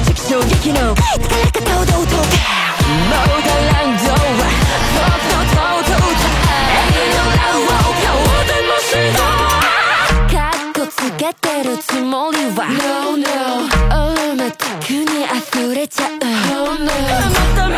直衝撃の働く堂々とモードランドはとうとうとうとうかっこつけてるつもりは No no おまたくに溢れちゃう Oh no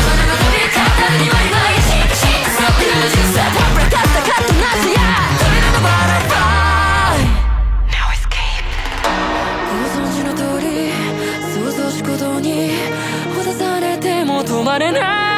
তোমার না